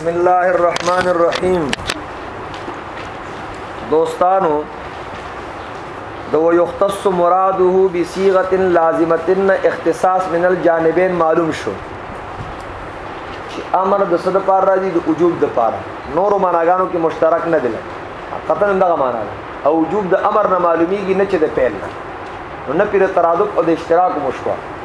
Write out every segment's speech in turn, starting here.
بسم الله الرحمن الرحیم دوستانو دو یختص مراده بصيغه لازمه اختصاص من الجانبين معلوم شو چې امر د صد پار راځي د وجوب د پار نورو معناګانو کې مشترک نه دي قطعا دغه معنا ده او وجوب د امر نه معلومیږي نه چې د پیل نه نو نه پیر ترادف او د اشتراک مشوا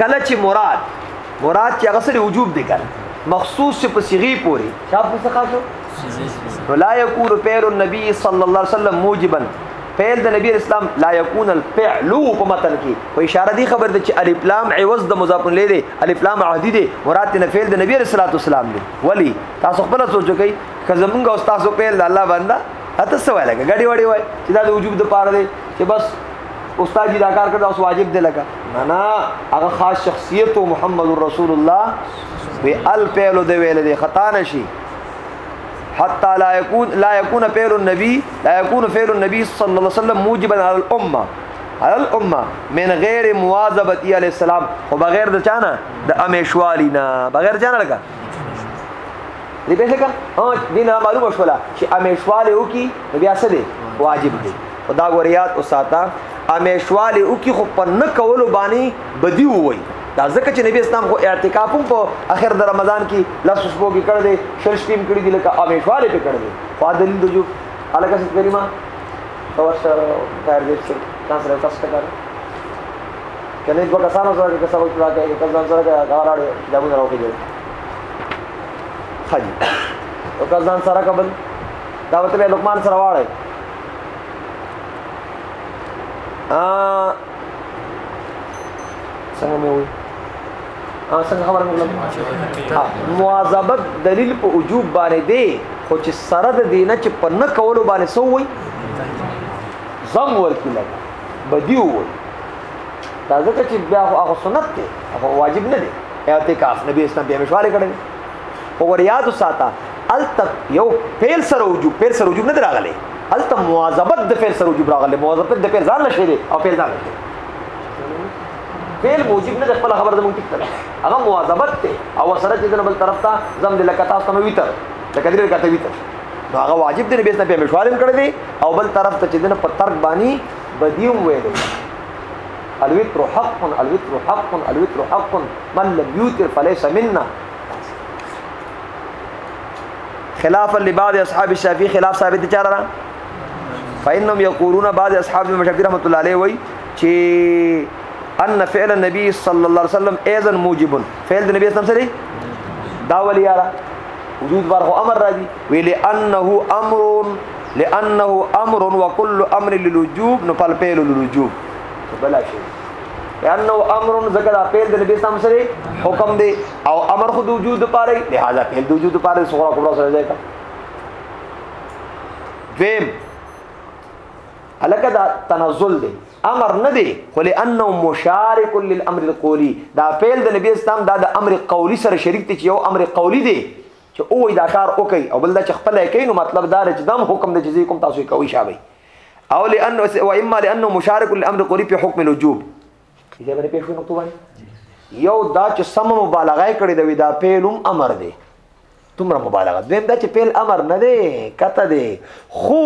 کله چې مراد مراد چې هغه سره وجوب دی کنه مخصوص چې په صيغه پوری چا په څه شو نو لا يكون فعل النبي صلى الله عليه وسلم موجبا فعل د نبی اسلام لا يكون الفعل په متن کې په اشاره دی خبر ده چې الف لام عوض د مضاف الیه دی الف لام عهدی دی مراد نه فعل د نبی رسول الله اسلام دی ولی تاسو خپل سوچ کوئ که زمونږ او تاسو فعل د الله باندې اته څه وایي لکه غړي وړي وایي چې دا د وجوب د پاره دی چې بس استاد جی دا کار کړ اوس واجب دی لکه نه نه هغه خاص شخصیت محمد رسول الله وی ال پیلو دی ویل دی خطا نشي حتى لا يكون لا يكون فعل النبي لا يكون فعل النبي صلى الله عليه وسلم موجبا على الامه على الامه من غیر مواظبتی علی السلام خو بغیر د چانه د امیشوالی نه بغیر چانه لګا دې به څنګه او دینه معلومه شولا چې امیشوالی وکي بیا څه دی واجب دی خدا غوریات او ساته امیشواله او کی خو په نه کولو باندې بدی وای دا ځکه چې نبی اسلام خو اعتکاف هم په اخر د رمضان کې لاس شپو کې کړ دې شل شپې کړې دي لکه امیشواله په کړ دې فادل د جو الګا ست کریمه او سر کار دې چې تاسو راځه تاسو کار کنه دوه کسانو سره کې سبق پورا کوي کله ځان سره دا راړې دا مو راوړي دي خاجي او کله ځان سره کبل دا وته لقمان سره واړی ا څنګه مې وي ا څنګه خبره وکړم مواظبت دلیل په وجوب باندې دی خو چې سره د دینه چې په نه کولو باندې سو وي زم ورکی لګا بدیو وي دا ځکه چې بیا هغه سنت دی هغه واجب نه دی اعتکاف نبی اسلام بیا مشواله کړی او وریاد ساته الته یو فعل سره وجوب فعل سره وجوب نه دراغله الته مواظبت د فعل سره وجوب راغله مواظبت د فعل ځان نشي دی او فعل ځان نشي فعل موجب نه خپل خبر د مونږ ټیک کړه هغه مواظبت ته او سره چې د بل طرف ته زم د لکتا سم ویتر د کدر کته ویتر نو هغه واجب دی به سنه په مشوارم کړی دی او بل طرف ته چې دنه په ترک باندې بدیوم ویل الوتر حق الوتر حق الوتر حق من لم يوتر فليس منا خلاف لبعض اصحاب الشافعي خلاف ثابت دي چاره فإنهم يقولون بعض اصحاب المشافعي رحمت الله عليه وي چې ان فعل النبي صلى الله عليه وسلم ايضا موجب فعل النبي صلى الله عليه وسلم سره دا ولي ياره وجود بار امر راځي ویل انه امر لانه امر وكل امر للوجوب نو فالفعل للوجوب بلا شيء لانه امر ذکر اپیل د نبی اسلام سره حکم دی او امر خود وجود پاره لہذا پیل د وجود پاره صغرا کبرا سره ځای کا دویم الکه دا تنزل دی امر نه دی خو لانه مشارک للامر القولی دا فعل د نبی اسلام دا د امر قولی سره شریک دی چې یو امر قولی دی چې او دا کار وکي او بل دا چې خپل کوي نو مطلب دا چې دم حکم د جزې کوم تاسو کوي شابه او لأن و اما لأنه مشارك للأمر قريب في حكم الوجوب دې باندې پېښو نقطه باندې یو دا چې سم مبالغه کړې د ودا پیلم امر دی تمره مبالغه دویم دا چې پیل امر نه دی کته دی خو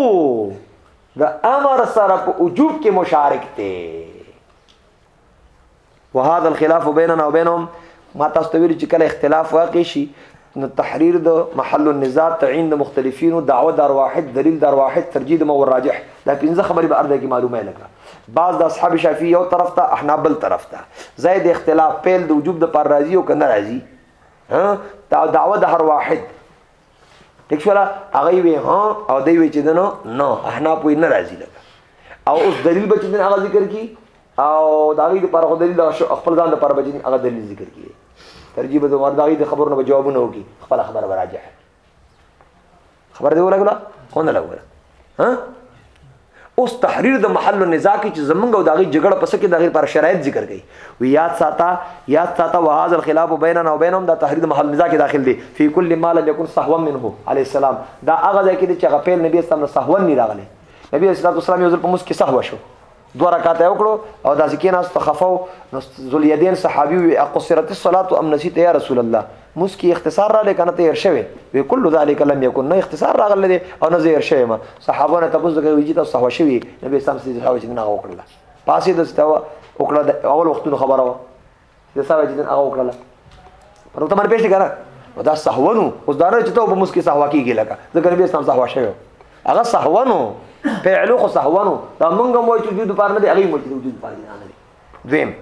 د امر سره په وجوب کې مشارک دی وهذا الخلاف بيننا وبينهم ما تاسو ته ویل چې کله اختلاف واقع شي نو تحریر د محل النزاع تعین د مختلفینو دعوه دار واحد دلیل دار واحد ترجیح د مور راجح دا پنځه خبرې به ارده کې معلومه لګه بعض د اصحاب شافعی یو طرف ته احناف بل طرف ته زائد اختلاف پیل د وجوب د پر راضی او کنه راضی ها دا دعوه د هر واحد ټیک شولا هغه وی ها او دی وی چې دنو نو احنا پوی نه راځي لګ او اوس دلیل بچی دن هغه ذکر کی او داغي د پر دلیل دا شو خپل ځان د پر بچی هغه دلیل ذکر کی ترجیب د ور داغي د خبرونو په جوابونه وکي خپل خبر راجح خبر دی ولګلا خو نه لګولا ها اوس تحریر د محل النزاع کې چې زمونږ او داغي جګړه پس کې دغه پر شرایط ذکر کړي وی یاد ساته یاد ساته وهذا الخلاف بیننا وبینهم دا تحریر د محل نزاع کې داخل دي فی کل ما لم یکن صحوا منه علی السلام دا هغه ځای کې چې غفیل نبی اسلام له صحوا نه راغله نبی اسلام یو ځل په موس کې صحوا شو دوه رکعات یې وکړو او داسې کې ناس تخفو نو ذلیدین صحابي وي اقصرت الصلاه ام نسیت یا رسول الله مسکی اختصار را لکنه ته هر شوی وی کله ذالک لم یکن نه اختصار راغله دي او نه زیر شوی ما صحابه نه تاسو کوي وجی تاسو سهو شوی نبی سم سي سهو چې نه وکړه پاسې د ستو وکړه اول وختونو خبره د ساوي چې هغه وکړه پر ته باندې پېښ کړه نو دا سهونو اوس دا نه چې ته په مسکی سهوا کیږي لکه ځکه نبی اسلام سهوا شوی هغه سهونو فعلو خو سهونو دا مونږ مو چې وجود پر نه دی هغه مو چې وجود پر نه دی دویم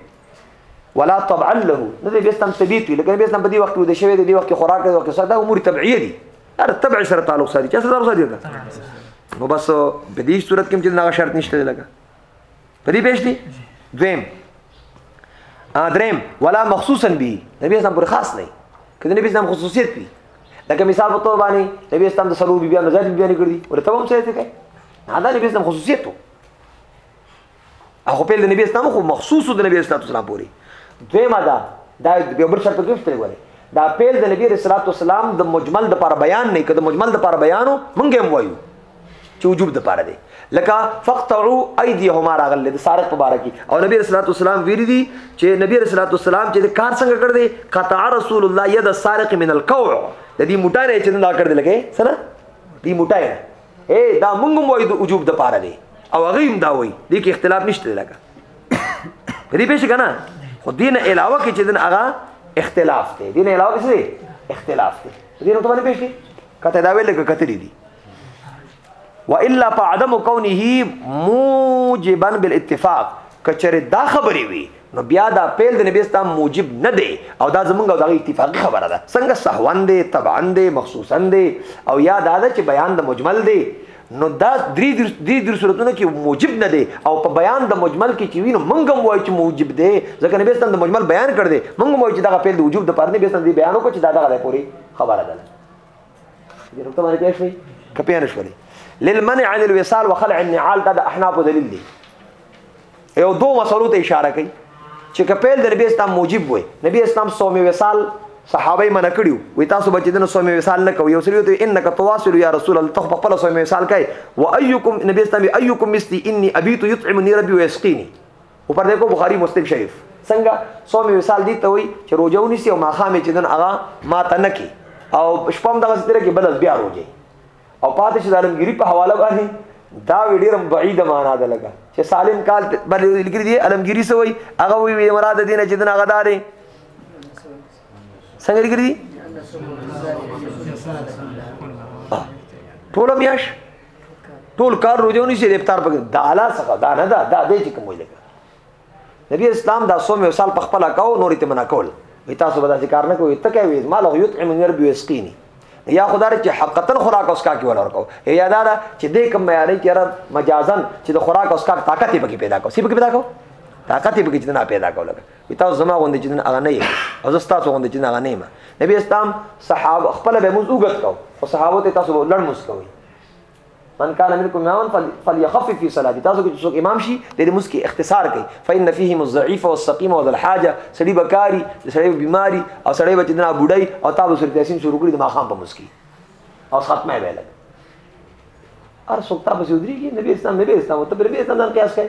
ولا طبعا له نه دی اسلام ثبیت وی لکه نبی اسلام په دې وخت کې د شوی دی وخت خوراک دی وخت سره دا امور طبيعيه دي هر تبع سره تعلق ساتي چې سره سره دي نو بس په دې صورت کې چې دا شرط نشته لګا په دې پېښ دي دویم دریم ولا مخصوصا به نبی اسلام پر خاص نه کله نبی اسلام خصوصیت وي لکه مثال په تور باندې نبی اسلام د سلو بیبیانو ځای بیبیان کړی ورته هم څه کوي نه دا نبی اسلام خصوصیت وو هغه په نبی اسلام خو مخصوص د نبی اسلام پوری دویمه دا دا به بل شرط کې فتل وایي دا پیل د نبی رسول الله سلام د مجمل د پر بیان نه کده مجمل د پر بیانو مونږ هم وایو چې وجوب د پاره دی لکه فقطعوا ايديهما راغل د سارق په باره کې او نبی رسول الله والسلام ویری دي چې نبی رسول الله والسلام چې کار څنګه کړ دی قطع رسول الله يد السارق من القوع د دې موټای نه چې دا کړ دی لکه سره دې موټای نه اے دا مونږ مو د وجوب د پاره دی او هغه هم دا وایي دې کې اختلاف نشته لکه دې پېښ کنه خو دین علاوه کې چې دین هغه اختلاف دی دین علاوه کې اختلاف دی دې نو ته باندې پېښ کته دا ویل کې کتلی دي والا فعدم كونه موجبا بالاتفاق کچره دا خبرې وي نو بیا دا پیل د نبی اسلام موجب نه دی او دا زمونږ او دغه اتفاقی خبره ده څنګه سهوان دی طبعا دی مخصوصا دی او یا دا ده چې بیان د مجمل دی نو دا درې درې درې صورتونو کې موجب نه دی او په بیان د مجمل کې چې وینو مونږ هم وایو چې موجب دی ځکه نبی اسلام د مجمل بیان کړ دی مونږ وایو چې دغه پیل د وجوب د پرنه به سم دی بیان وکړي چې دا دغه پوری خبره ده دې نقطه باندې پېښ وي کپیا نشولې للمنع عن الوصال وخلع النعال دا د احناف دلیل دی یو دو مسلو ته اشاره کوي چې کپیل د نبی اسلام موجب وي نبی اسلام صوم وصال صحابه یې منع کړیو وي تاسو بچی دنه صوم وصال نه کوي یو سړي ته انک تواصل یا رسول الله تخ په خپل صوم وصال کوي و ايکم نبی اسلام ايکم مستي اني ابيت يطعمني ربي ويسقيني او پر دې کو بخاری مسلم شریف څنګه سو می مثال دی ته وای چې روزه ونیسی او ماخامه چې دن هغه ما ته نکی او شپم دغه ستره کې بلز بیا روزه او پاتې چې عالمګری په حواله باندې دا ویډیر بعید معنا ده لګه چې سالم کال باندې لګری دی عالمګری سوی هغه وی وی مراد دین چې دن هغه داري څنګه لګری ټول میاش ټول کار روزه ونی شي د افطار په د اعلی څخه دا نه دا دا دې چې کوم ویل نبی اسلام دا سو مې سال په خپل کاو نور ته منا کول وی تاسو به دا ذکر نه کوی ته کوي مال او یت من رب یسقینی یا خدای چې حقیقتا خوراک اوس کا کې ولور کو یا دا چې دې کوم معیاري کې را مجازن چې د خوراک اوس کا طاقت پکې پیدا کو سی پکې پیدا کو طاقت پکې چې نه پیدا کو لګ تاسو زما غوندې چې نن هغه نه یې او زه ستاسو غوندې چې نن هغه نه یم نبی اسلام صحابه خپل به موږ وګت کو او صحابه ته تاسو لړ موږ کوي من کان منکم اماما فليخفف في صلاته تاسو کې څوک امام شي د دې مسکی اختصار کوي فإن فيهم الضعيف والسقيم وذل حاجه سړي بکاری سړي بیماری او سړي بچ دنا بډای او تاسو سره تاسو شروع کړی د ماخام په مسکی او ختمه ویل ار سوکتا په سودري کې نبی اسلام نبی اسلام ته پر نبی اسلام ځان قیاس کوي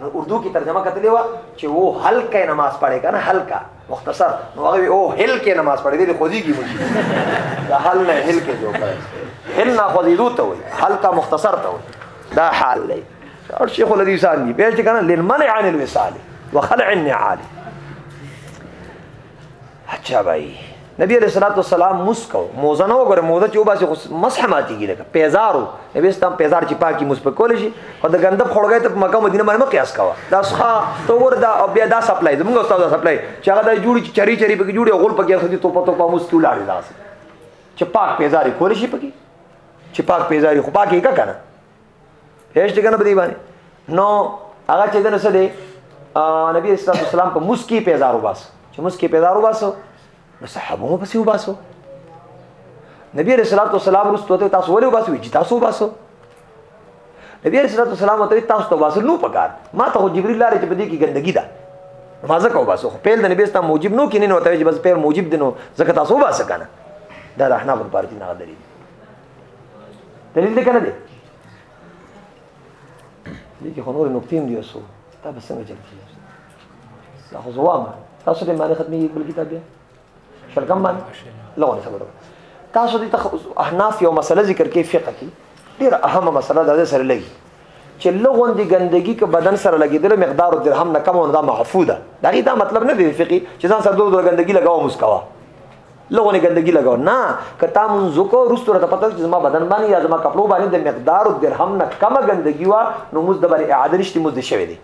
نو اردو کې ترجمه کتلې و چې وو هلکه نماز پڑھے کنه هلکه مختصر نو هغه او هلکه نماز پڑھے دې خوځيږي مو دا حل نه هلکه جوړ کړي هل نه خوځیدو ته وي هلکه مختصر ته وي دا حال دی او شیخ الذي سان دي به چې کنه للمنع عن الوصال وخلع النعال اچھا بھائی نبی علیہ الصلوۃ والسلام مسکو موزه نو غره موزه چې وباسي خو مسح ماتيږي لکه پیزارو نبی ستام پیزار چې پاکي مس په کول شي او د غندب خړګای ته مکه مدینه باندې قیاس کاوه دا ښا تو وردا او بیا دا سپلای زموږ استاد سپلای چې هغه د جوړي چری چری پکې جوړي غول پکې خدي توپه توپه مس کې ولاړ دا چې پاک پیزاري کول شي پکې چې پاک پیزاري خو پاکي کا کنه هیڅ څنګه په دی باندې نو هغه چې دنه سره نبی اسلام اسلام په مسکی پیزارو باس چې مسکی پیزارو باسو نو صحابه مو پسې وباسو نبی رسول الله والسلام رسول ته تاسو ولې وباسو چې تاسو وباسو نبی رسول الله والسلام ته تاسو ته واسو نو پکار ما ته جبرئیل لاره چې بده کې ګندګی ده ما زکه وباسو خو پیل د نبی اسلام موجب نو کینې نو ته چې بس پیل موجب دینو زکه تاسو وباسه کنه دا د احناف پر پارتی نه غدري دلیل دی کنه دی دې کې خو نور نقطې هم دي اوسو دا به څنګه جلب کېږي دا خو ځواب تاسو دې معنی ختمي بل کتاب بیا شرکم باندې لغونې خبره تاسو دې تخ احناف یو مسله ذکر کې فقہ کې ډېر اهمه مسله ده سره لګي چې لغون دي ګندګي ک بدن سره لګیدل مقدار درهم نه کم او دا محفوظه دا غي دا مطلب نه دی فقہي چې ځان سره دوه ګندګي لګاو مسکوا لغونه ګندګي لګاو نه کته مون زکو رستو ته پته چې زما بدن باندې یا زما کپړو باندې د مقدار او درهم نه کم ګندګي وا نو موږ د باندې اعاده نشته موږ شوی دی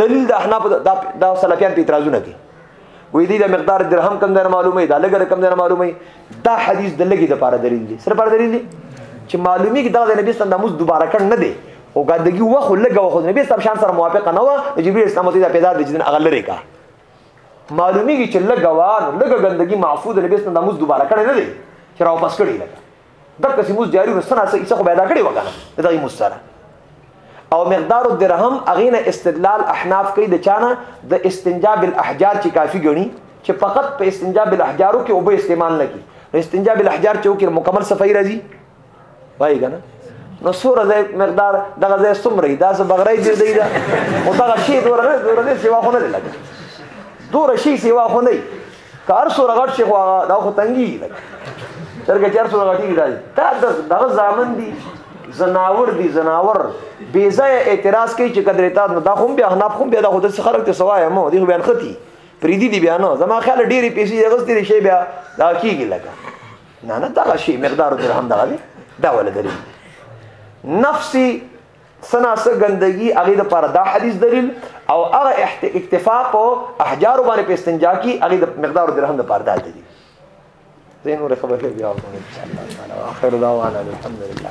دلیل د احناف د سلفیان په اعتراضونه کوي وې دې د مقدار درهم کم نه معلومه دا لګره کم نه معلومه دا حدیث د لګي د پاره دلیل دی سره پاره دلیل دی چې معلومی کې دا د نبی ستند موږ دوباره کړ نه دی او ګندګي وخت لګه وخت نبی سم شان سره موافقه نه و جبرئیل اسلام ته پیدا د جن اغلره کا معلومیږي چې لږه وار لږه ګندګي معفو د نبی سم د موز دوباره کړی نه دی چې راو پس کړی لګا دغه چې موز جاری ورسنه څه څه خو پیدا کړی وکنه دغه موز سره او مقدار الدرهم اغینه استدلال احناف کوي د چانه د استنجا بالاحجار چې کافی ګڼي چې فقط په استنجا بالاحجارو کې او به استعمال نه کی استنجا بالاحجار چې وکړ مکمل صفائی راځي وای کنه نو سوره زې مقدار دغه زې سمري دا څه بغرای دې دی دا او دغه شی دور نه دور نه سیوا خو نه لګي دور شی سیوا خو نه کار سوره غټ شي خو دا خو تنګي لګي چرګه چر سوره غټي دی دا دغه ځامن دی زناور دی زناور بې ځای اعتراض کوي چې قدرې تاسو دا خو بیا حناف خو بیا د خود څخه خلک ته سوای مو دی بیان ختی پریدي دی بیان زما خیال ډېری پیسې غوستې شي بیا دا کیږي لګا نه نه دغه شی مقدار درهم دغه دی دا ولا دلیل نفسي سنا سه ګندګي هغه د پر دا حدیث دلیل او هغه اکتفا په احجار باندې په استنجا کی هغه د مقدار درهم د پر دا دلیل زين نور خبر کې بیا وکړو ان شاء الله تعالی اخر دعوانا الحمد لله